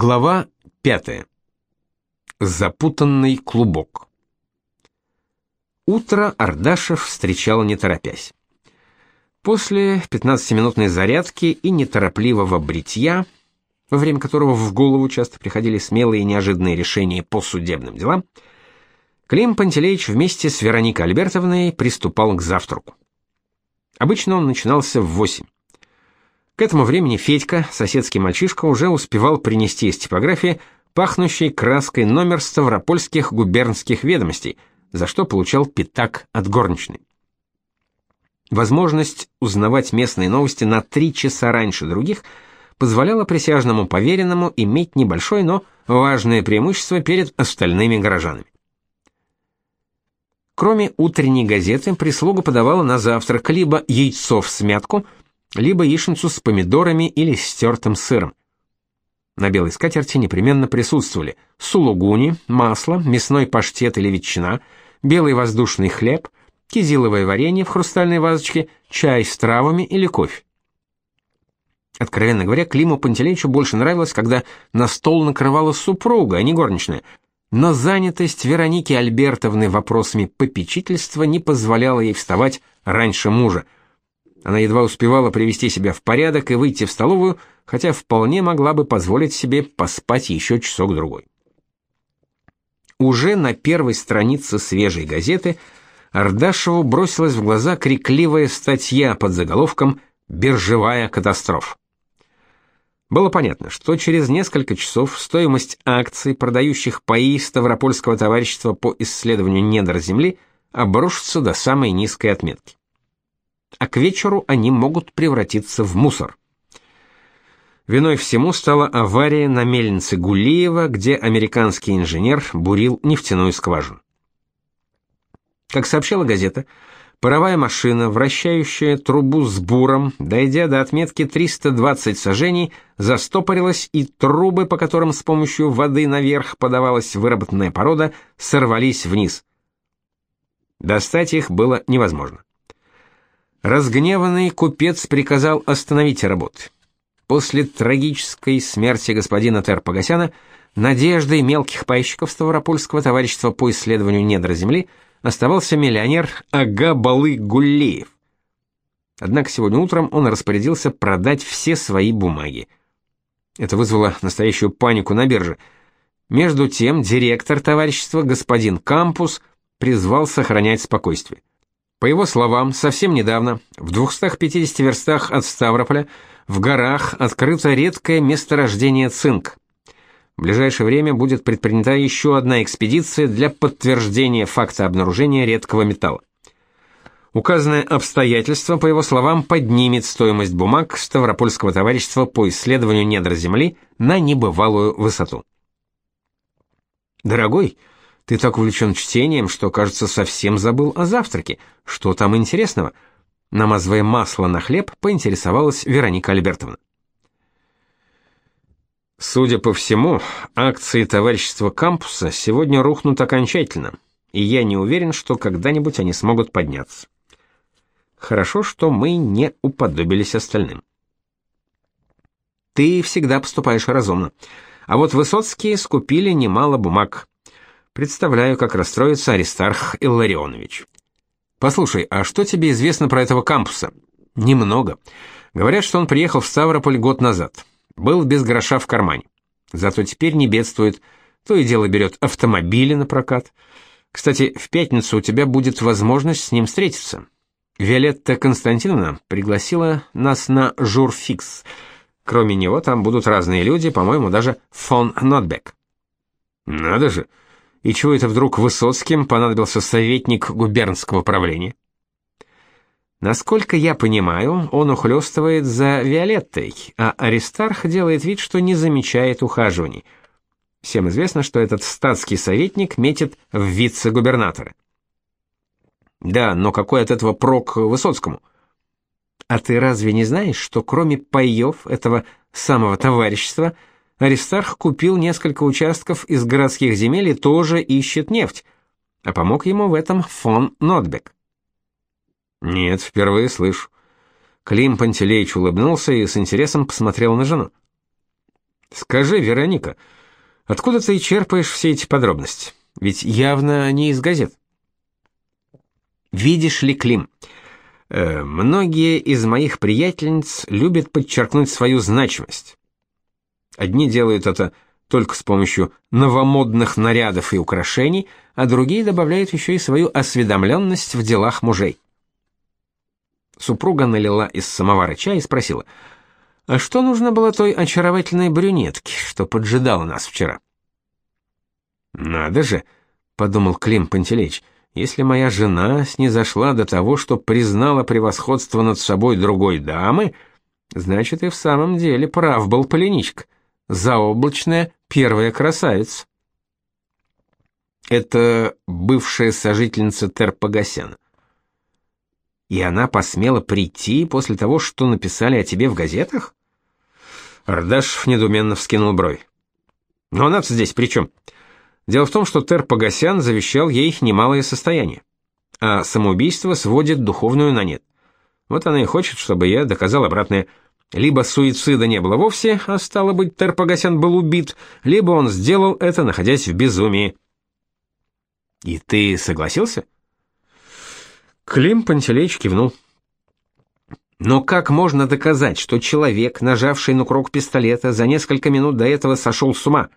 Глава 5. Запутанный клубок. Утро Ардашев встречал не торопясь. После 15-минутной зарядки и неторопливого бритья, во время которого в голову часто приходили смелые и неожиданные решения по судебным делам, Клим Пантелеич вместе с Вероникой Альбертовной приступал к завтраку. Обычно он начинался в 8. К этому времени Федька, соседский мальчишка, уже успевал принести из типографии пахнущий краской номер Ставропольских губернских ведомостей, за что получал пятак от горничной. Возможность узнавать местные новости на три часа раньше других позволяла присяжному поверенному иметь небольшое, но важное преимущество перед остальными горожанами. Кроме утренней газеты, прислуга подавала на завтрак либо яйцо в смятку – либо яичницу с помидорами или стертым сыром. На белой скатерти непременно присутствовали сулугуни, масло, мясной паштет или ветчина, белый воздушный хлеб, кизиловое варенье в хрустальной вазочке, чай с травами или кофе. Откровенно говоря, Климу Пантелеичу больше нравилось, когда на стол накрывала супруга, а не горничная. Но занятость Вероники Альбертовны вопросами попечительства не позволяла ей вставать раньше мужа – она едва успевала привести себя в порядок и выйти в столовую, хотя вполне могла бы позволить себе поспать еще часок-другой. Уже на первой странице свежей газеты Ардашеву бросилась в глаза крикливая статья под заголовком «Биржевая катастрофа». Было понятно, что через несколько часов стоимость акций, продающих паи Ставропольского товарищества по исследованию недр Земли, обрушится до самой низкой отметки а к вечеру они могут превратиться в мусор. Виной всему стала авария на мельнице Гулиева, где американский инженер бурил нефтяную скважину. Как сообщала газета, паровая машина, вращающая трубу с буром, дойдя до отметки 320 сажений, застопорилась, и трубы, по которым с помощью воды наверх подавалась выработанная порода, сорвались вниз. Достать их было невозможно. Разгневанный купец приказал остановить работы. После трагической смерти господина Терпогасяна надеждой мелких пайщиков Ставропольского товарищества по исследованию недр земли оставался миллионер Ага Балы Гуллеев. Однако сегодня утром он распорядился продать все свои бумаги. Это вызвало настоящую панику на бирже. Между тем директор товарищества господин Кампус призвал сохранять спокойствие. По его словам, совсем недавно, в 250 верстах от Ставрополя, в горах открыто редкое месторождение цинк. В ближайшее время будет предпринята еще одна экспедиция для подтверждения факта обнаружения редкого металла. Указанное обстоятельство, по его словам, поднимет стоимость бумаг Ставропольского товарищества по исследованию недр Земли на небывалую высоту. Дорогой, ты так увлечен чтением, что, кажется, совсем забыл о завтраке. Что там интересного? Намазывая масло на хлеб, поинтересовалась Вероника Альбертовна. Судя по всему, акции товарищества кампуса сегодня рухнут окончательно, и я не уверен, что когда-нибудь они смогут подняться. Хорошо, что мы не уподобились остальным. Ты всегда поступаешь разумно. А вот Высоцкие скупили немало бумаг. Представляю, как расстроится Аристарх Илларионович. Послушай, а что тебе известно про этого кампуса? Немного. Говорят, что он приехал в Ставрополь год назад. Был без гроша в кармане. Зато теперь не бедствует. То и дело берет автомобили на прокат. Кстати, в пятницу у тебя будет возможность с ним встретиться. Виолетта Константиновна пригласила нас на журфикс. Кроме него там будут разные люди, по-моему, даже фон Нотбек. Надо же, и чего это вдруг Высоцким понадобился советник губернского правления? Насколько я понимаю, он ухлёстывает за Виолеттой, а Аристарх делает вид, что не замечает ухаживаний. Всем известно, что этот статский советник метит в вице-губернаторы. Да, но какой от этого прок Высоцкому? А ты разве не знаешь, что кроме паёв этого самого товарищества – Аристарх купил несколько участков из городских земель и тоже ищет нефть, а помог ему в этом фон Нотбек. Нет, впервые слышу. Клим Пантелеич улыбнулся и с интересом посмотрел на жену. Скажи, Вероника, откуда ты черпаешь все эти подробности? Ведь явно не из газет. Видишь ли, Клим, э, многие из моих приятельниц любят подчеркнуть свою значимость. Одни делают это только с помощью новомодных нарядов и украшений, а другие добавляют еще и свою осведомленность в делах мужей. Супруга налила из самовара чай и спросила: "А что нужно было той очаровательной брюнетке, что поджидала нас вчера?" "Надо же", подумал Клим Пантелеич. "Если моя жена снизошла до того, что признала превосходство над собой другой дамы, значит и в самом деле прав был Полиничка. Заоблачная первая красавица". Это бывшая сожительница Терпогасяна. И она посмела прийти после того, что написали о тебе в газетах? Ардашев недоуменно вскинул бровь. Но она здесь при чем? Дело в том, что Тер Погосян завещал ей немалое состояние, а самоубийство сводит духовную на нет. Вот она и хочет, чтобы я доказал обратное. Либо суицида не было вовсе, а стало быть, Тер Погосян был убит, либо он сделал это, находясь в безумии. И ты согласился? — Клим Пантелеич кивнул. Но как можно доказать, что человек, нажавший на курок пистолета, за несколько минут до этого сошел с ума?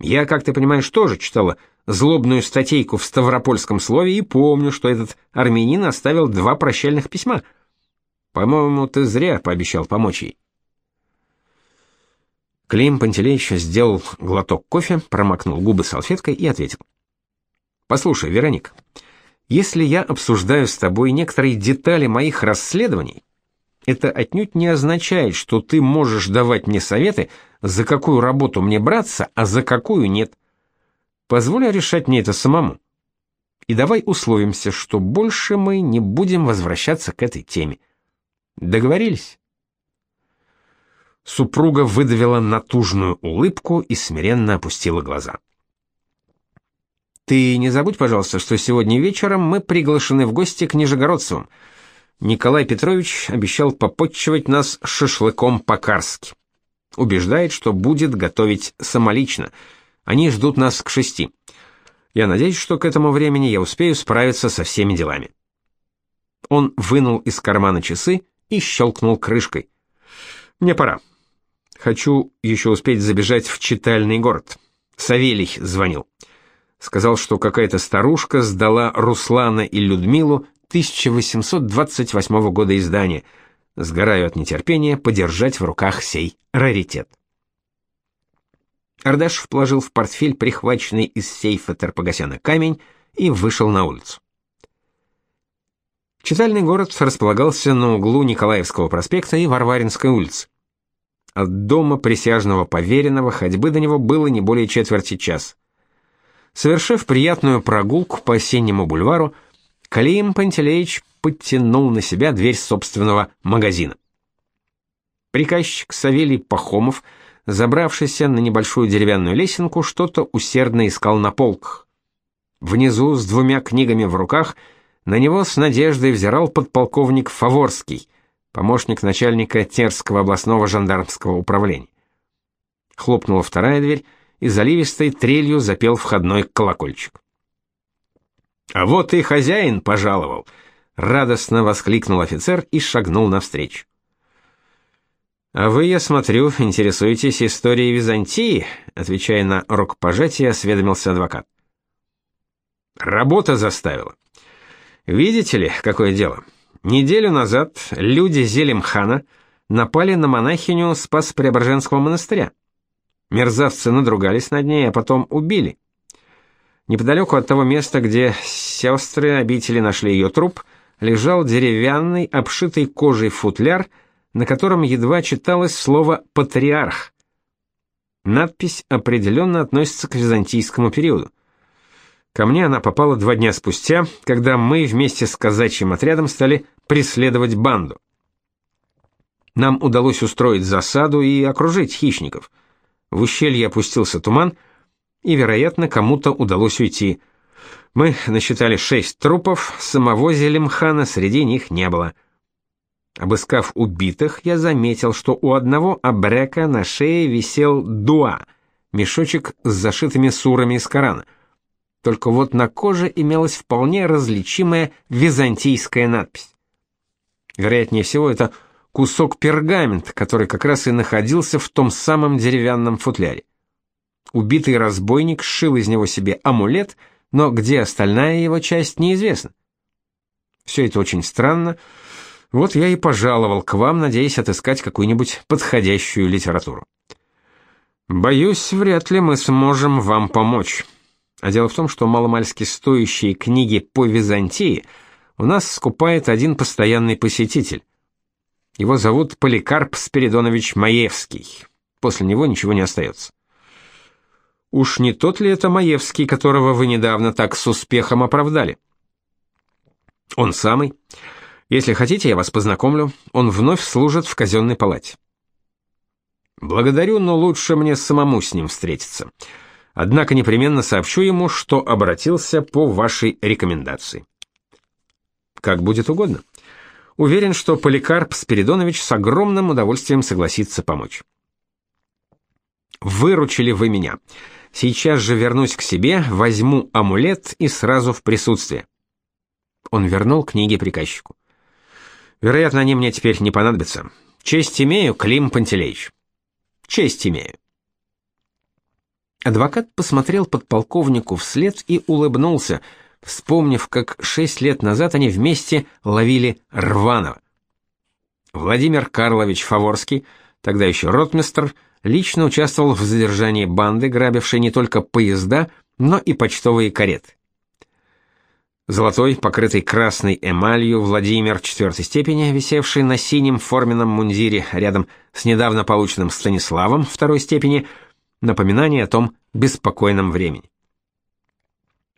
Я, как ты понимаешь, тоже читала злобную статейку в Ставропольском слове и помню, что этот армянин оставил два прощальных письма. По-моему, ты зря пообещал помочь ей. Клим Пантелеич сделал глоток кофе, промокнул губы салфеткой и ответил. «Послушай, Вероник, если я обсуждаю с тобой некоторые детали моих расследований, это отнюдь не означает, что ты можешь давать мне советы, за какую работу мне браться, а за какую нет. Позволь решать мне это самому. И давай условимся, что больше мы не будем возвращаться к этой теме. Договорились? Супруга выдавила натужную улыбку и смиренно опустила глаза. Ты не забудь, пожалуйста, что сегодня вечером мы приглашены в гости к Нижегородцевым. Николай Петрович обещал попотчевать нас шашлыком по-карски. Убеждает, что будет готовить самолично. Они ждут нас к шести. Я надеюсь, что к этому времени я успею справиться со всеми делами. Он вынул из кармана часы и щелкнул крышкой. Мне пора. Хочу еще успеть забежать в читальный город. Савелий звонил. Сказал, что какая-то старушка сдала Руслана и Людмилу 1828 года издания. Сгораю от нетерпения подержать в руках сей раритет. Ардашев положил в портфель прихваченный из сейфа Тарпогасяна камень и вышел на улицу. Читальный город располагался на углу Николаевского проспекта и Варваринской улицы. От дома присяжного поверенного ходьбы до него было не более четверти часа. Совершив приятную прогулку по осеннему бульвару, Калим Пантелеич подтянул на себя дверь собственного магазина. Приказчик Савелий Пахомов, забравшийся на небольшую деревянную лесенку, что-то усердно искал на полках. Внизу, с двумя книгами в руках, на него с надеждой взирал подполковник Фаворский, помощник начальника Терского областного жандармского управления. Хлопнула вторая дверь, и заливистой трелью запел входной колокольчик. «А вот и хозяин пожаловал!» — радостно воскликнул офицер и шагнул навстречу. «А вы, я смотрю, интересуетесь историей Византии?» — отвечая на рукопожатие, осведомился адвокат. «Работа заставила. Видите ли, какое дело? Неделю назад люди Зелимхана напали на монахиню Спас-Преображенского монастыря. Мерзавцы надругались над ней, а потом убили. Неподалеку от того места, где сестры обители нашли ее труп, лежал деревянный, обшитый кожей футляр, на котором едва читалось слово «патриарх». Надпись определенно относится к византийскому периоду. Ко мне она попала два дня спустя, когда мы вместе с казачьим отрядом стали преследовать банду. Нам удалось устроить засаду и окружить хищников – в ущелье опустился туман, и, вероятно, кому-то удалось уйти. Мы насчитали шесть трупов, самого Зелимхана среди них не было. Обыскав убитых, я заметил, что у одного абрека на шее висел дуа, мешочек с зашитыми сурами из Корана. Только вот на коже имелась вполне различимая византийская надпись. Вероятнее всего, это кусок пергамента, который как раз и находился в том самом деревянном футляре. Убитый разбойник сшил из него себе амулет, но где остальная его часть, неизвестно. Все это очень странно, вот я и пожаловал к вам, надеясь отыскать какую-нибудь подходящую литературу. Боюсь, вряд ли мы сможем вам помочь. А дело в том, что маломальски стоящие книги по Византии у нас скупает один постоянный посетитель. Его зовут Поликарп Спиридонович Маевский. После него ничего не остается. Уж не тот ли это Маевский, которого вы недавно так с успехом оправдали? Он самый. Если хотите, я вас познакомлю. Он вновь служит в казенной палате. Благодарю, но лучше мне самому с ним встретиться. Однако непременно сообщу ему, что обратился по вашей рекомендации. Как будет угодно. Уверен, что Поликарп Спиридонович с огромным удовольствием согласится помочь. Выручили вы меня. Сейчас же вернусь к себе, возьму амулет и сразу в присутствие. Он вернул книги приказчику. Вероятно, они мне теперь не понадобятся. Честь имею, Клим Пантелеич. Честь имею. Адвокат посмотрел подполковнику вслед и улыбнулся, вспомнив, как шесть лет назад они вместе ловили Рванова. Владимир Карлович Фаворский, тогда еще ротмистр, лично участвовал в задержании банды, грабившей не только поезда, но и почтовые кареты. Золотой, покрытый красной эмалью Владимир четвертой степени, висевший на синем форменном мундире рядом с недавно полученным Станиславом второй степени, напоминание о том беспокойном времени.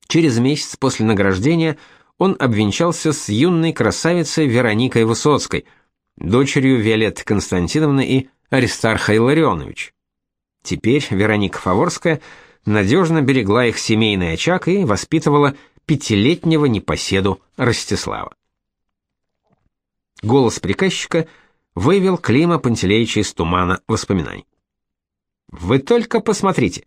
Через месяц после награждения он обвенчался с юной красавицей Вероникой Высоцкой, дочерью Виолетты Константиновны и Аристарха Илларионович. Теперь Вероника Фаворская надежно берегла их семейный очаг и воспитывала пятилетнего непоседу Ростислава. Голос приказчика вывел Клима Пантелеича из тумана воспоминаний. Вы только посмотрите.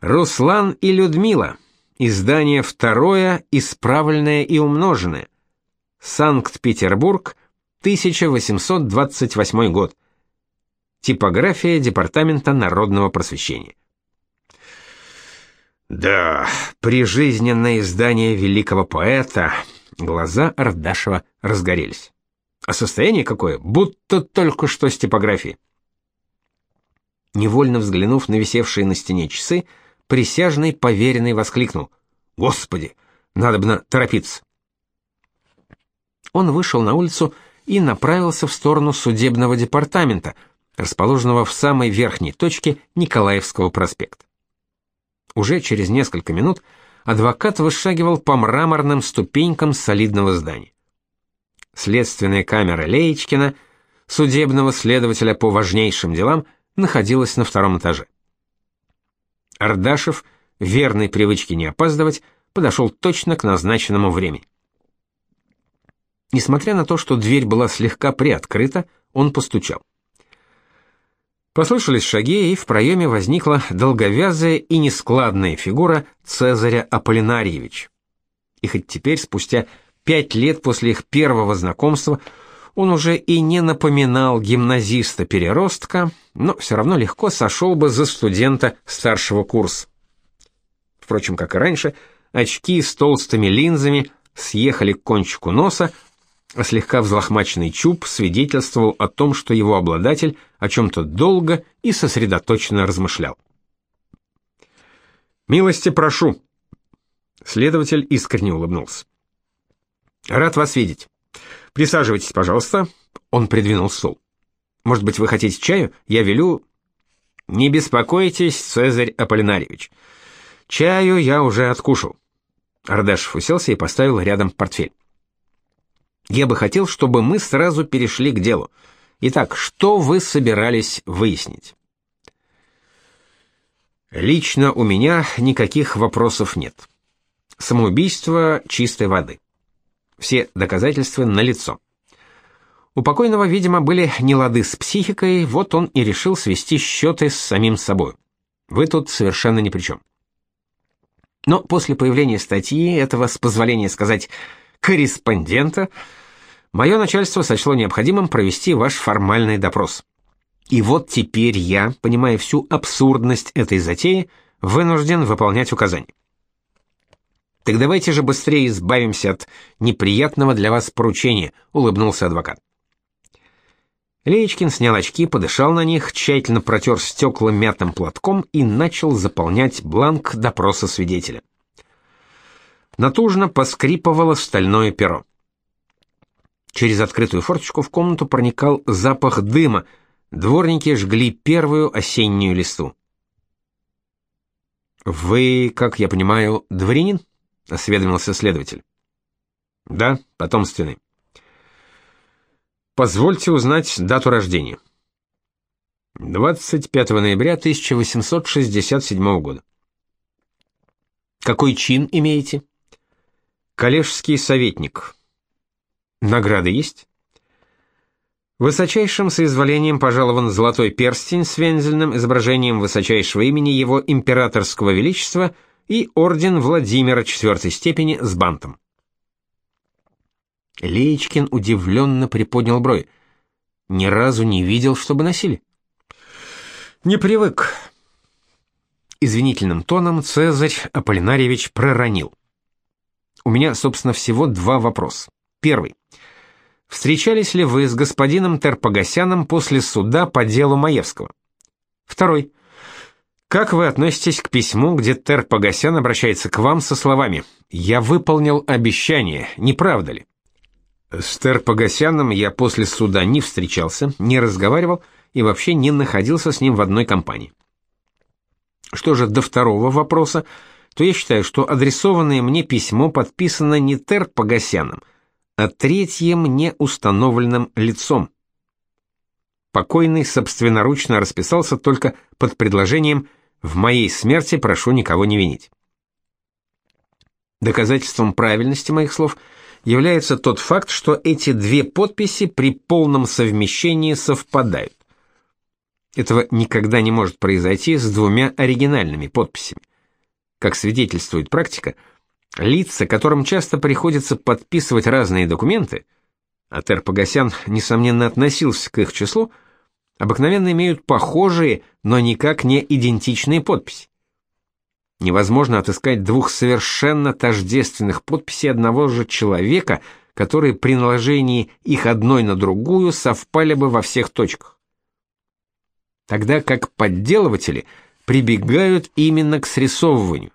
Руслан и Людмила. Издание второе, исправленное и умноженное. Санкт-Петербург, 1828 год. Типография Департамента народного просвещения. Да, прижизненное издание великого поэта. Глаза Ардашева разгорелись. А состояние какое? Будто только что с типографии. Невольно взглянув на висевшие на стене часы, присяжный поверенный воскликнул: "Господи, надо бы торопиться". Он вышел на улицу и направился в сторону судебного департамента, расположенного в самой верхней точке Николаевского проспекта. Уже через несколько минут адвокат вышагивал по мраморным ступенькам солидного здания. Следственная камера Леечкина, судебного следователя по важнейшим делам, находилась на втором этаже. Ардашев, верной привычке не опаздывать, подошел точно к назначенному времени. Несмотря на то, что дверь была слегка приоткрыта, он постучал. Послышались шаги, и в проеме возникла долговязая и нескладная фигура Цезаря Аполлинарьевич. И хоть теперь, спустя пять лет после их первого знакомства, он уже и не напоминал гимназиста-переростка, но все равно легко сошел бы за студента старшего курса. Впрочем, как и раньше, очки с толстыми линзами съехали к кончику носа, а слегка взлохмаченный чуб свидетельствовал о том, что его обладатель о чем-то долго и сосредоточенно размышлял. «Милости прошу!» Следователь искренне улыбнулся. «Рад вас видеть. Присаживайтесь, пожалуйста». Он придвинул стол. «Может быть, вы хотите чаю? Я велю...» «Не беспокойтесь, Цезарь Аполлинарьевич. Чаю я уже откушал». Ардашев уселся и поставил рядом портфель. Я бы хотел, чтобы мы сразу перешли к делу. Итак, что вы собирались выяснить? Лично у меня никаких вопросов нет. Самоубийство чистой воды. Все доказательства налицо. У покойного, видимо, были нелады с психикой, вот он и решил свести счеты с самим собой. Вы тут совершенно ни при чем. Но после появления статьи, этого, с позволения сказать, корреспондента, мое начальство сочло необходимым провести ваш формальный допрос. И вот теперь я, понимая всю абсурдность этой затеи, вынужден выполнять указания. Так давайте же быстрее избавимся от неприятного для вас поручения, улыбнулся адвокат. Леечкин снял очки, подышал на них, тщательно протер стекла мятым платком и начал заполнять бланк допроса свидетеля. Натужно поскрипывало стальное перо. Через открытую форточку в комнату проникал запах дыма. Дворники жгли первую осеннюю листу. «Вы, как я понимаю, дворянин?» — осведомился следователь. «Да, потомственный». Позвольте узнать дату рождения. 25 ноября 1867 года. Какой чин имеете? Коллежский советник. Награды есть? Высочайшим соизволением пожалован золотой перстень с вензельным изображением высочайшего имени его императорского величества и орден Владимира четвертой степени с бантом. Леечкин удивленно приподнял брови. Ни разу не видел, чтобы носили. Не привык. Извинительным тоном Цезарь Аполлинарьевич проронил. У меня, собственно, всего два вопроса. Первый. Встречались ли вы с господином Терпогасяном после суда по делу Маевского? Второй. Как вы относитесь к письму, где Терпогасян обращается к вам со словами «Я выполнил обещание, не правда ли?» С Терпогасяном я после суда не встречался, не разговаривал и вообще не находился с ним в одной компании. Что же до второго вопроса, то я считаю, что адресованное мне письмо подписано не Терпогасяном, а третьим неустановленным лицом. Покойный собственноручно расписался только под предложением «в моей смерти прошу никого не винить». Доказательством правильности моих слов – является тот факт, что эти две подписи при полном совмещении совпадают. Этого никогда не может произойти с двумя оригинальными подписями. Как свидетельствует практика, лица, которым часто приходится подписывать разные документы, а Тер Погосян, несомненно, относился к их числу, обыкновенно имеют похожие, но никак не идентичные подписи. Невозможно отыскать двух совершенно тождественных подписей одного же человека, которые при наложении их одной на другую совпали бы во всех точках. Тогда как подделыватели прибегают именно к срисовыванию.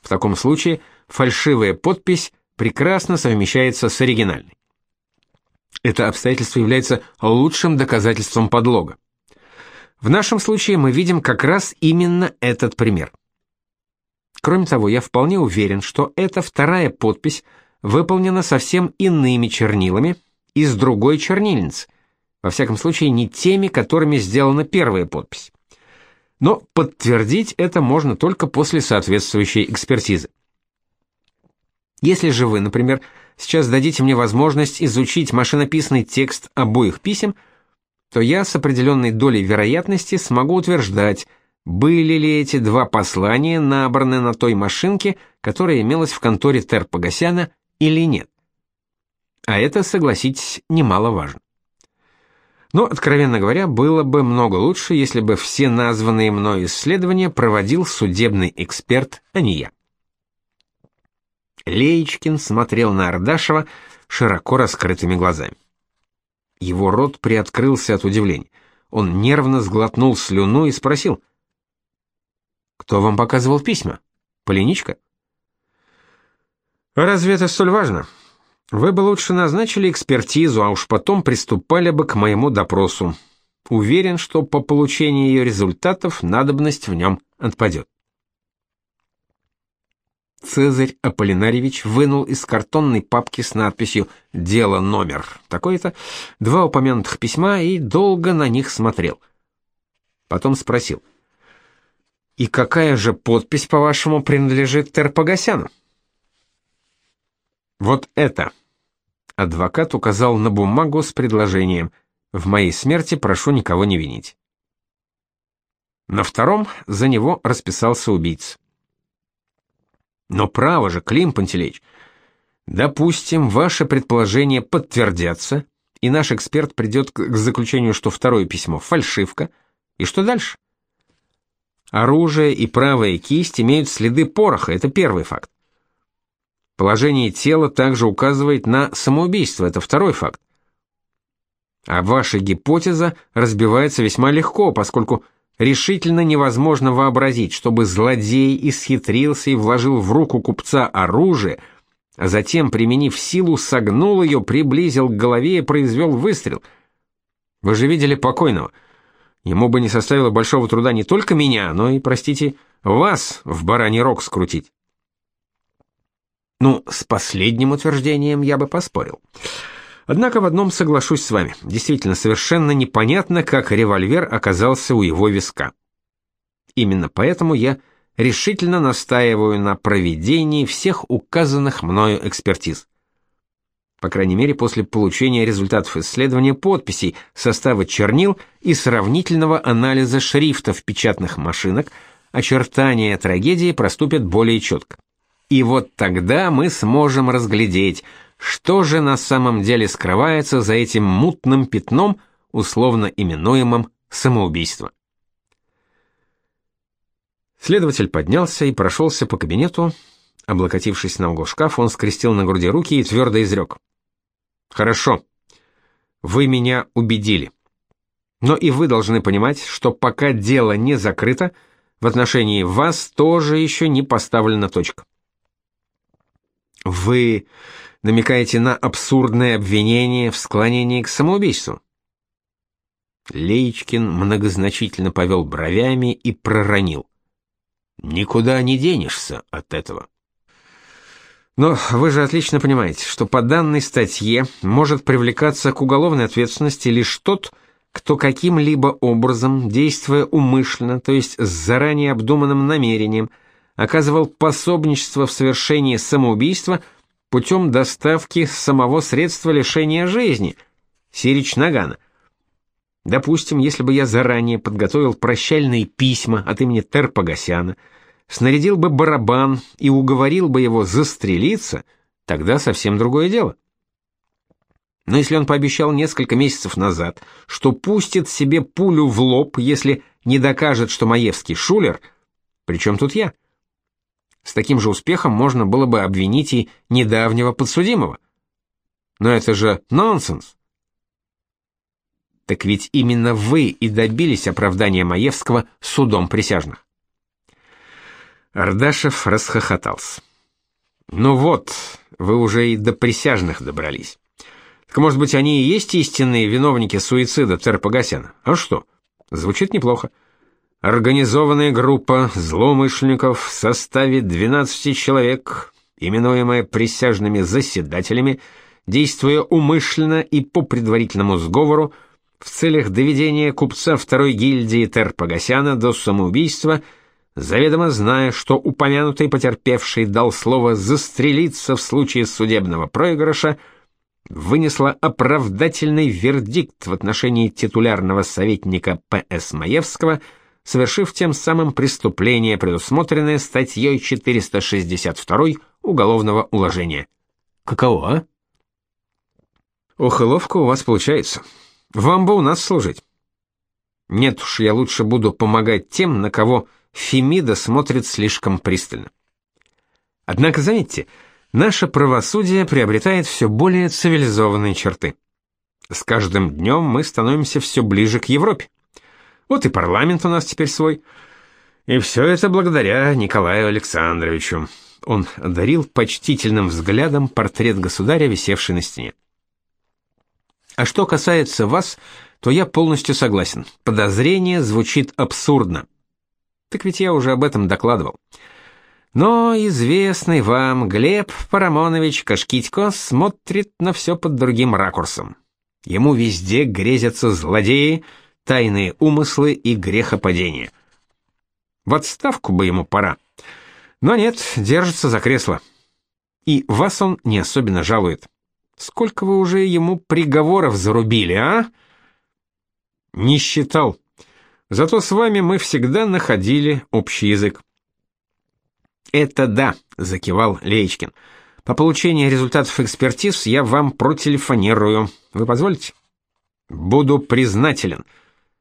В таком случае фальшивая подпись прекрасно совмещается с оригинальной. Это обстоятельство является лучшим доказательством подлога. В нашем случае мы видим как раз именно этот пример. Кроме того, я вполне уверен, что эта вторая подпись выполнена совсем иными чернилами из другой чернильницы, во всяком случае не теми, которыми сделана первая подпись. Но подтвердить это можно только после соответствующей экспертизы. Если же вы, например, сейчас дадите мне возможность изучить машинописный текст обоих писем, то я с определенной долей вероятности смогу утверждать, были ли эти два послания набраны на той машинке, которая имелась в конторе Тер Погосяна, или нет. А это, согласитесь, немаловажно. Но, откровенно говоря, было бы много лучше, если бы все названные мной исследования проводил судебный эксперт, а не я. Леечкин смотрел на Ардашева широко раскрытыми глазами. Его рот приоткрылся от удивления. Он нервно сглотнул слюну и спросил: кто вам показывал письма? Полиничка? Разве это столь важно? Вы бы лучше назначили экспертизу, а уж потом приступали бы к моему допросу. Уверен, что по получении ее результатов надобность в нем отпадет. Цезарь Аполлинарьевич вынул из картонной папки с надписью «Дело номер» такой-то два упомянутых письма и долго на них смотрел. Потом спросил — и какая же подпись, по-вашему, принадлежит Терпогасяну? Вот это. Адвокат указал на бумагу с предложением «В моей смерти прошу никого не винить». На втором за него расписался убийца. Но право же, Клим Пантелеич, допустим, ваши предположения подтвердятся, и наш эксперт придет к заключению, что второе письмо фальшивка, и что дальше? Оружие и правая кисть имеют следы пороха, это первый факт. Положение тела также указывает на самоубийство, это второй факт. А ваша гипотеза разбивается весьма легко, поскольку решительно невозможно вообразить, чтобы злодей исхитрился и вложил в руку купца оружие, а затем, применив силу, согнул ее, приблизил к голове и произвел выстрел. Вы же видели покойного. Ему бы не составило большого труда не только меня, но и, простите, вас в бараний рог скрутить. Ну, с последним утверждением я бы поспорил. Однако в одном соглашусь с вами. Действительно, совершенно непонятно, как револьвер оказался у его виска. Именно поэтому я решительно настаиваю на проведении всех указанных мною экспертиз. По крайней мере, после получения результатов исследования подписей, состава чернил и сравнительного анализа шрифтов печатных машинок, очертания трагедии проступят более четко. И вот тогда мы сможем разглядеть, что же на самом деле скрывается за этим мутным пятном, условно именуемым самоубийство. Следователь поднялся и прошелся по кабинету. Облокотившись на угол шкафа, он скрестил на груди руки и твердо изрек. «Хорошо. Вы меня убедили. Но и вы должны понимать, что пока дело не закрыто, в отношении вас тоже еще не поставлена точка. Вы намекаете на абсурдное обвинение в склонении к самоубийству. Леечкин многозначительно повел бровями и проронил: "Никуда не денешься от этого". Но вы же отлично понимаете, что по данной статье может привлекаться к уголовной ответственности лишь тот, кто каким-либо образом, действуя умышленно, то есть с заранее обдуманным намерением, оказывал пособничество в совершении самоубийства путем доставки самого средства лишения жизни, Сирич Нагана. Допустим, если бы я заранее подготовил прощальные письма от имени Терпогасяна, снарядил бы барабан и уговорил бы его застрелиться, тогда совсем другое дело. Но если он пообещал несколько месяцев назад, что пустит себе пулю в лоб, если не докажет, что Маевский шулер, причем тут я? С таким же успехом можно было бы обвинить и недавнего подсудимого. Но это же нонсенс. Так ведь именно вы и добились оправдания Маевского судом присяжных. Ардашев расхохотался. Ну вот, вы уже и до присяжных добрались. Так может быть, они и есть истинные виновники суицида Терпогасяна? А что? Звучит неплохо. Организованная группа злоумышленников в составе 12 человек, именуемая присяжными заседателями, действуя умышленно и по предварительному сговору, в целях доведения купца второй гильдии Терпогасяна до самоубийства, заведомо зная, что упомянутый потерпевший дал слово застрелиться в случае судебного проигрыша, вынесла оправдательный вердикт в отношении титулярного советника П.С. Маевского – совершив тем самым преступление, предусмотренное статьей 462 Уголовного уложения. Каково, а? Ловко у вас получается. Вам бы у нас служить. Нет уж, я лучше буду помогать тем, на кого Фемида смотрит слишком пристально. Однако заметьте, наше правосудие приобретает все более цивилизованные черты. С каждым днем мы становимся все ближе к Европе. Вот и парламент у нас теперь свой. И все это благодаря Николаю Александровичу. Он одарил почтительным взглядом портрет государя, висевший на стене. А что касается вас, то я полностью согласен. Подозрение звучит абсурдно. Так ведь я уже об этом докладывал. Но известный вам Глеб Парамонович Кашкитько смотрит на все под другим ракурсом. Ему везде грезятся злодеи, тайные умыслы и грехопадение. В отставку бы ему пора. Но нет, держится за кресло. И вас он не особенно жалует. Сколько вы уже ему приговоров зарубили, а? Не считал. Зато с вами мы всегда находили общий язык. Это да, закивал Леечкин. По получении результатов экспертиз я вам протелефонирую. Вы позволите? Буду признателен.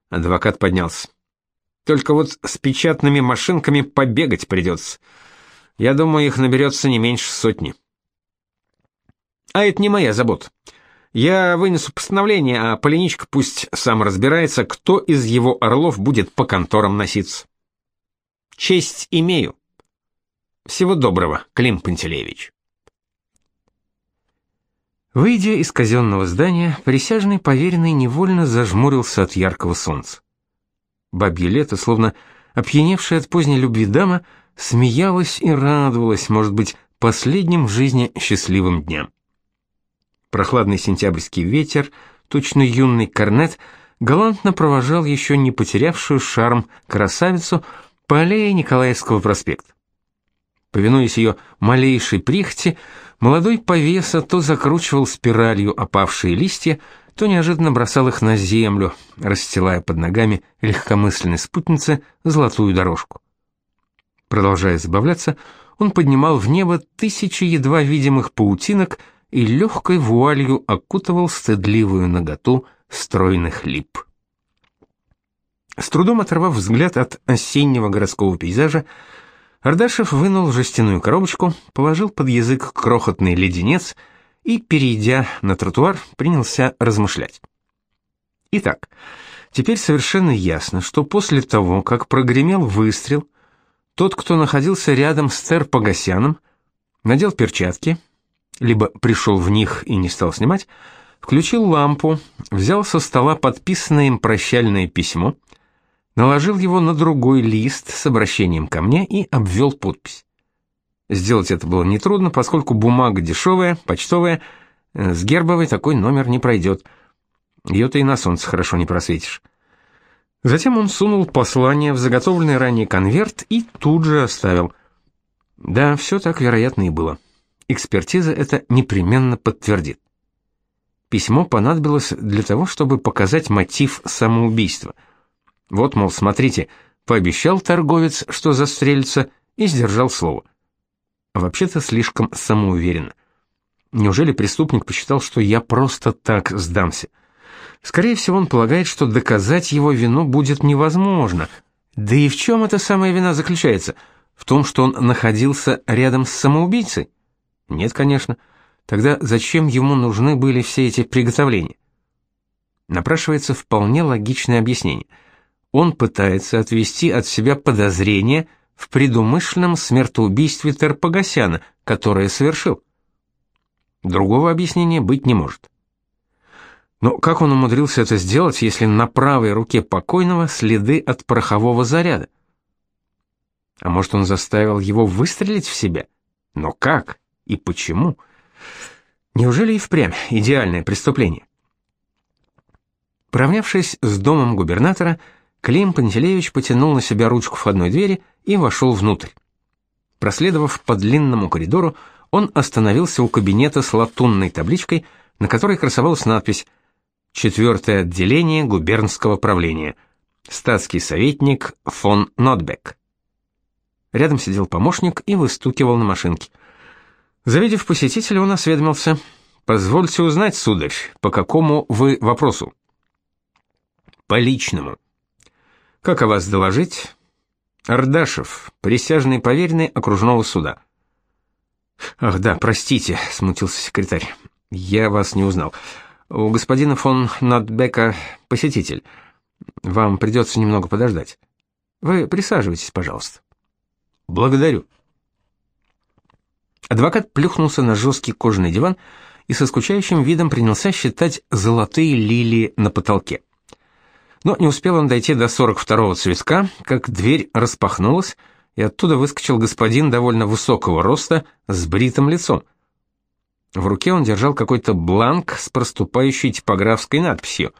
Адвокат поднялся. Только вот с печатными машинками побегать придется. Я думаю, их наберется не меньше сотни. А это не моя забота. Я вынесу постановление, а Полиничка пусть сам разбирается, кто из его орлов будет по конторам носиться. Честь имею. Всего доброго, Клим Пантелеевич. Выйдя из казенного здания, присяжный поверенный невольно зажмурился от яркого солнца. Бабье лето, словно опьяневшая от поздней любви дама, смеялась и радовалась, может быть, последним в жизни счастливым дням. Прохладный сентябрьский ветер, точно юный корнет, галантно провожал еще не потерявшую шарм красавицу по аллее Николаевского проспекта. Повинуясь ее малейшей прихоти, молодой повеса то закручивал спиралью опавшие листья, то неожиданно бросал их на землю, расстилая под ногами легкомысленной спутницы золотую дорожку. Продолжая забавляться, он поднимал в небо тысячи едва видимых паутинок и легкой вуалью окутывал стыдливую наготу стройных лип. С трудом оторвав взгляд от осеннего городского пейзажа, Ардашев вынул жестяную коробочку, положил под язык крохотный леденец и, перейдя на тротуар, принялся размышлять. Итак, теперь совершенно ясно, что после того, как прогремел выстрел, тот, кто находился рядом с Тер Погосяном, надел перчатки, либо пришел в них и не стал снимать, включил лампу, взял со стола подписанное им прощальное письмо — наложил его на другой лист с обращением ко мне и обвел подпись. Сделать это было нетрудно, поскольку бумага дешевая, почтовая, э, с гербовой такой номер не пройдет. Ее ты и на солнце хорошо не просветишь. Затем он сунул послание в заготовленный ранее конверт и тут же оставил. Да, все так, вероятно, и было. Экспертиза это непременно подтвердит. Письмо понадобилось для того, чтобы показать мотив самоубийства — вот, мол, смотрите, пообещал торговец, что застрелится, и сдержал слово. Вообще-то слишком самоуверенно. Неужели преступник посчитал, что я просто так сдамся? Скорее всего, он полагает, что доказать его вину будет невозможно. Да и в чем эта самая вина заключается? В том, что он находился рядом с самоубийцей? Нет, конечно. Тогда зачем ему нужны были все эти приготовления? Напрашивается вполне логичное объяснение – он пытается отвести от себя подозрение в предумышленном смертоубийстве Терпогасяна, которое совершил. Другого объяснения быть не может. Но как он умудрился это сделать, если на правой руке покойного следы от порохового заряда? А может, он заставил его выстрелить в себя? Но как и почему? Неужели и впрямь идеальное преступление? Поравнявшись с домом губернатора, Клим Пантелеевич потянул на себя ручку входной двери и вошел внутрь. Проследовав по длинному коридору, он остановился у кабинета с латунной табличкой, на которой красовалась надпись «Четвертое отделение губернского правления. Статский советник фон Нотбек». Рядом сидел помощник и выстукивал на машинке. Завидев посетителя, он осведомился. «Позвольте узнать, сударь, по какому вы вопросу?» «По личному». Как о вас доложить? Ардашев, присяжный поверенный окружного суда. Ах, да, простите, смутился секретарь. Я вас не узнал. У господина фон Нотбека посетитель. Вам придется немного подождать. Вы присаживайтесь, пожалуйста. Благодарю. Адвокат плюхнулся на жесткий кожаный диван и со скучающим видом принялся считать золотые лилии на потолке. Но не успел он дойти до 42-го цветка, как дверь распахнулась, и оттуда выскочил господин довольно высокого роста с бритым лицом. В руке он держал какой-то бланк с проступающей типографской надписью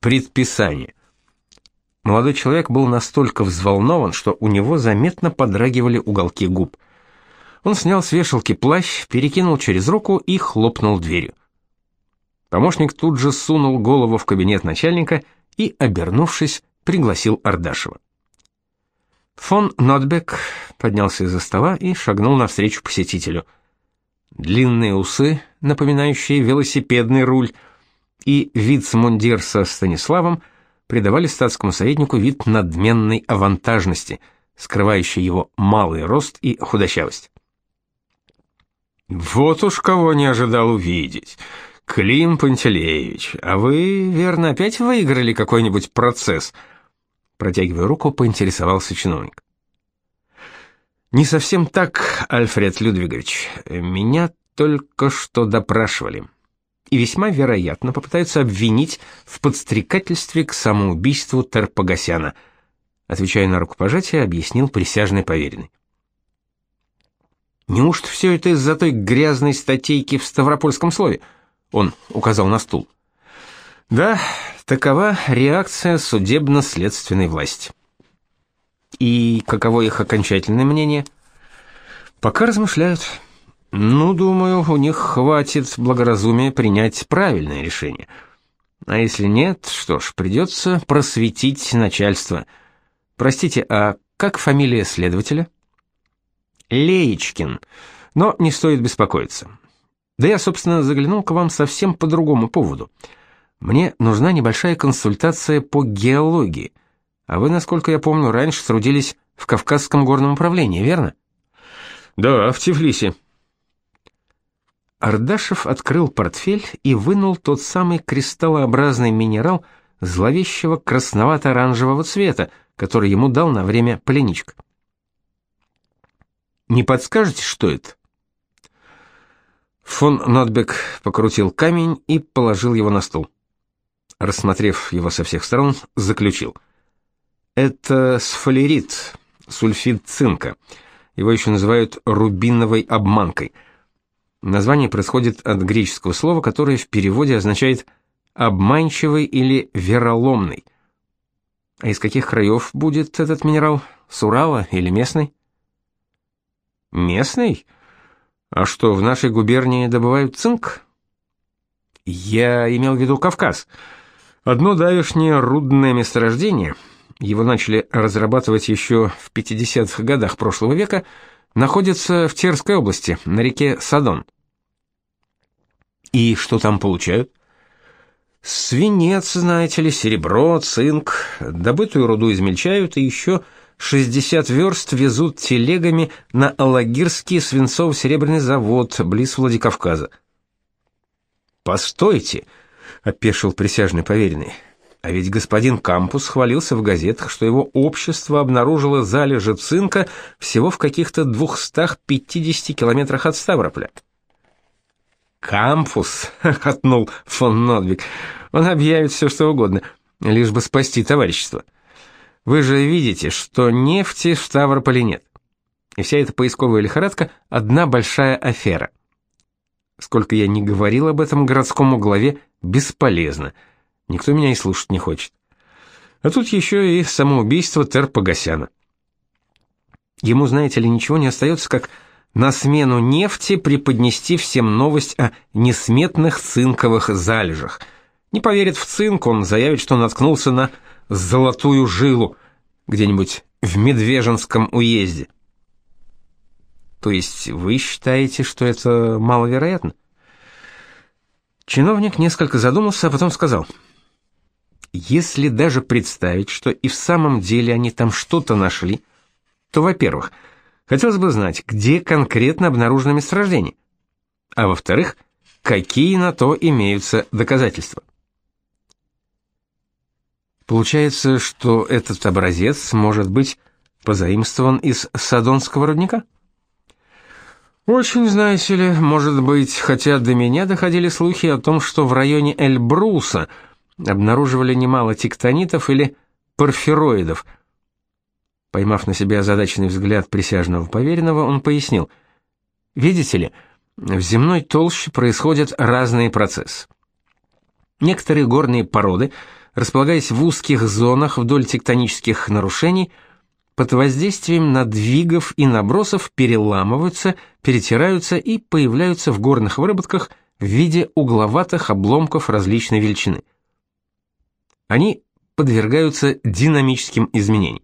«Предписание». Молодой человек был настолько взволнован, что у него заметно подрагивали уголки губ. Он снял с вешалки плащ, перекинул через руку и хлопнул дверью. Помощник тут же сунул голову в кабинет начальника и, обернувшись, пригласил Ардашева. Фон Нотбек поднялся из-за стола и шагнул навстречу посетителю. Длинные усы, напоминающие велосипедный руль, и вицмундир со Станиславом придавали статскому советнику вид надменной авантажности, скрывающей его малый рост и худощавость. Вот уж кого не ожидал увидеть. Клим Пантелеевич, а вы, верно, опять выиграли какой-нибудь процесс? Протягивая руку, поинтересовался чиновник. Не совсем так, Альфред Людвигович. Меня только что допрашивали. И весьма вероятно попытаются обвинить в подстрекательстве к самоубийству Терпогасяна. Отвечая на рукопожатие, объяснил присяжный поверенный. Неужто все это из-за той грязной статейки в Ставропольском слове? Он указал на стул. Да, такова реакция судебно-следственной власти. И каково их окончательное мнение? Пока размышляют. Ну, думаю, у них хватит благоразумия принять правильное решение. А если нет, что ж, придется просветить начальство. Простите, а как фамилия следователя? Леечкин. Но не стоит беспокоиться. Да я, собственно, заглянул к вам совсем по другому поводу. Мне нужна небольшая консультация по геологии. А вы, насколько я помню, раньше трудились в Кавказском горном управлении, верно? Да, в Тифлисе. Ардашев открыл портфель и вынул тот самый кристаллообразный минерал зловещего красновато-оранжевого цвета, который ему дал на время пленичка. Не подскажете, что это? Фон Нотбек покрутил камень и положил его на стол. Рассмотрев его со всех сторон, заключил: это сфалерит, сульфид цинка. Его еще называют рубиновой обманкой. Название происходит от греческого слова, которое в переводе означает обманчивый или вероломный. А из каких краев будет этот минерал? С Урала или местный? Местный? А что, в нашей губернии добывают цинк? Я имел в виду Кавказ. Одно давешнее рудное месторождение, его начали разрабатывать еще в 50-х годах прошлого века, находится в Терской области, на реке Садон. И что там получают? Свинец, знаете ли, серебро, цинк, добытую руду измельчают и еще 60 верст везут телегами на Алагирский свинцово-серебряный завод близ Владикавказа. Постойте, опешил присяжный поверенный. А ведь господин Кампус хвалился в газетах, что его общество обнаружило залежи цинка всего в каких-то 250 километрах от Ставрополя. Кампус, хохотнул фон Нодвиг. Он объявит все, что угодно, лишь бы спасти товарищество. Вы же видите, что нефти в Ставрополе нет. И вся эта поисковая лихорадка – одна большая афера. Сколько я не говорил об этом городскому главе, бесполезно. Никто меня и слушать не хочет. А тут еще и самоубийство Тер Погосяна. Ему, знаете ли, ничего не остается, как на смену нефти преподнести всем новость о несметных цинковых залежах. Не поверит в цинк, он заявит, что наткнулся на золотую жилу где-нибудь в Медвеженском уезде. То есть вы считаете, что это маловероятно? Чиновник несколько задумался, а потом сказал: если даже представить, что и в самом деле они там что-то нашли, то, во-первых, хотелось бы знать, где конкретно обнаружено месторождение, а во-вторых, какие на то имеются доказательства. Получается, что этот образец может быть позаимствован из Садонского рудника? Очень, знаете ли, может быть, хотя до меня доходили слухи о том, что в районе Эльбруса обнаруживали немало тектонитов или порфироидов. Поймав на себя озадаченный взгляд присяжного поверенного, он пояснил: "Видите ли, в земной толще происходят разные процессы. Некоторые горные породы располагаясь в узких зонах вдоль тектонических нарушений, под воздействием надвигов и набросов переламываются, перетираются и появляются в горных выработках в виде угловатых обломков различной величины. Они подвергаются динамическим изменениям.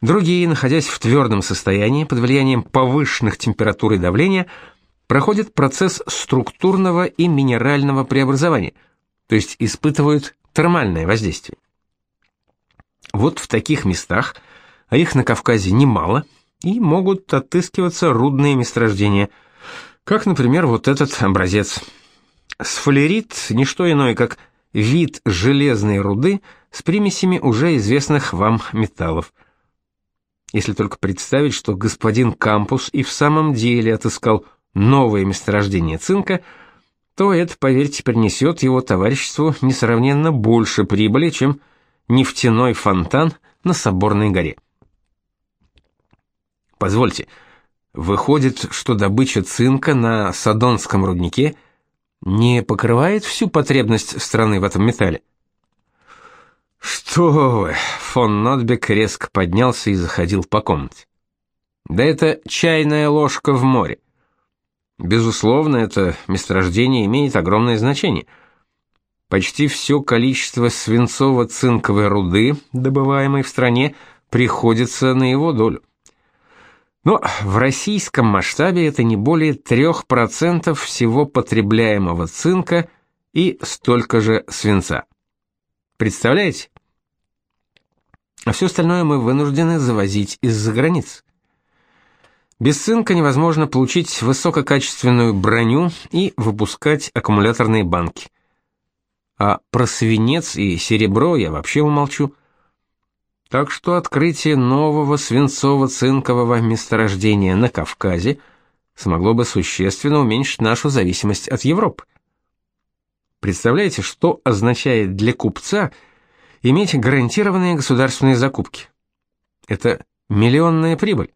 Другие, находясь в твердом состоянии под влиянием повышенных температур и давления, проходят процесс структурного и минерального преобразования, то есть испытывают термальное воздействие. Вот в таких местах, а их на Кавказе немало, и могут отыскиваться рудные месторождения, как, например, вот этот образец. Сфалерит – не что иное, как вид железной руды с примесями уже известных вам металлов. Если только представить, что господин Кампус и в самом деле отыскал новое месторождение цинка, то это, поверьте, принесет его товариществу несравненно больше прибыли, чем нефтяной фонтан на Соборной горе. Позвольте, выходит, что добыча цинка на Садонском руднике не покрывает всю потребность страны в этом металле? Что вы? Фон Нотбек резко поднялся и заходил по комнате. Да это чайная ложка в море. Безусловно, это месторождение имеет огромное значение. Почти все количество свинцово-цинковой руды, добываемой в стране, приходится на его долю. Но в российском масштабе это не более 3% всего потребляемого цинка и столько же свинца. Представляете? А все остальное мы вынуждены завозить из-за границ. Без цинка невозможно получить высококачественную броню и выпускать аккумуляторные банки. А про свинец и серебро я вообще умолчу. Так что открытие нового свинцово-цинкового месторождения на Кавказе смогло бы существенно уменьшить нашу зависимость от Европы. Представляете, что означает для купца иметь гарантированные государственные закупки? Это миллионная прибыль.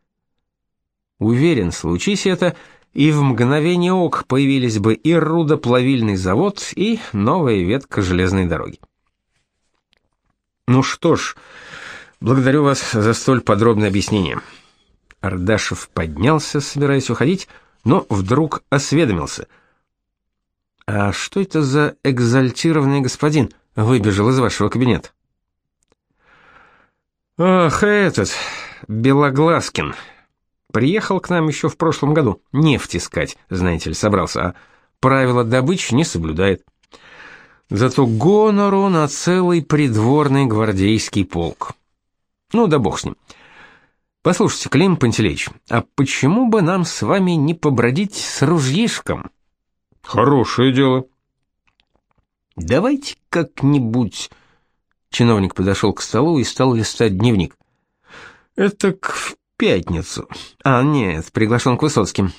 Уверен, случись это, и в мгновение ок появились бы и рудоплавильный завод, и новая ветка железной дороги. Ну что ж, благодарю вас за столь подробное объяснение. Ардашев поднялся, собираясь уходить, но вдруг осведомился — а что это за экзальтированный господин выбежал из вашего кабинета? Ах, этот Белоглазкин. Приехал к нам еще в прошлом году. Нефть искать, знаете ли, собрался, а правила добычи не соблюдает. Зато гонору на целый придворный гвардейский полк. Ну да бог с ним. Послушайте, Клим Пантелеич, а почему бы нам с вами не побродить с ружьишком? Хорошее дело. Давайте как-нибудь. Чиновник подошел к столу и стал листать дневник. Это к в пятницу. А, нет, приглашен к Высоцким.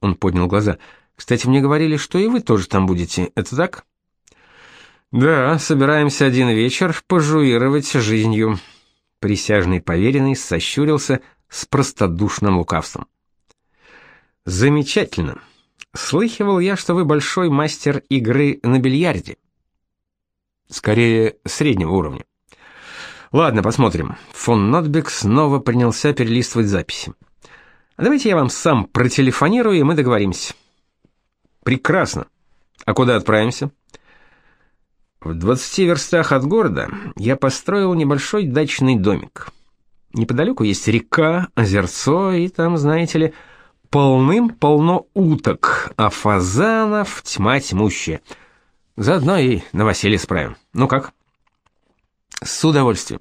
Он поднял глаза. Кстати, мне говорили, что и вы тоже там будете. Это так? Да, собираемся один вечер пожуировать жизнью. Присяжный поверенный сощурился с простодушным лукавством. Замечательно. Слыхивал я, что вы большой мастер игры на бильярде. Скорее, среднего уровня. Ладно, посмотрим. Фон Нотбек снова принялся перелистывать записи. А давайте я вам сам протелефонирую, и мы договоримся. Прекрасно. А куда отправимся? В 20 верстах от города я построил небольшой дачный домик. Неподалеку есть река, озерцо, и там, знаете ли, полным-полно уток, а фазанов тьма тьмущая. Заодно и новоселье справим. Ну как? С удовольствием.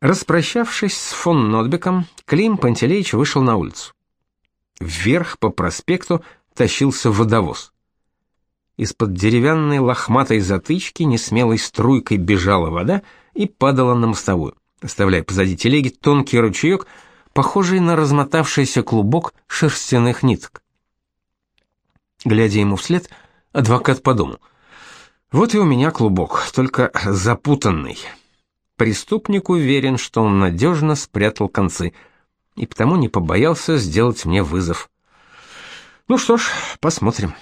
Распрощавшись с фон Нотбеком, Клим Пантелеич вышел на улицу. Вверх по проспекту тащился водовоз. Из-под деревянной лохматой затычки несмелой струйкой бежала вода и падала на мостовую, оставляя позади телеги тонкий ручеек, похожий на размотавшийся клубок шерстяных ниток. Глядя ему вслед, адвокат подумал: вот и у меня клубок, только запутанный. Преступник уверен, что он надежно спрятал концы, и потому не побоялся сделать мне вызов. Ну что ж, посмотрим.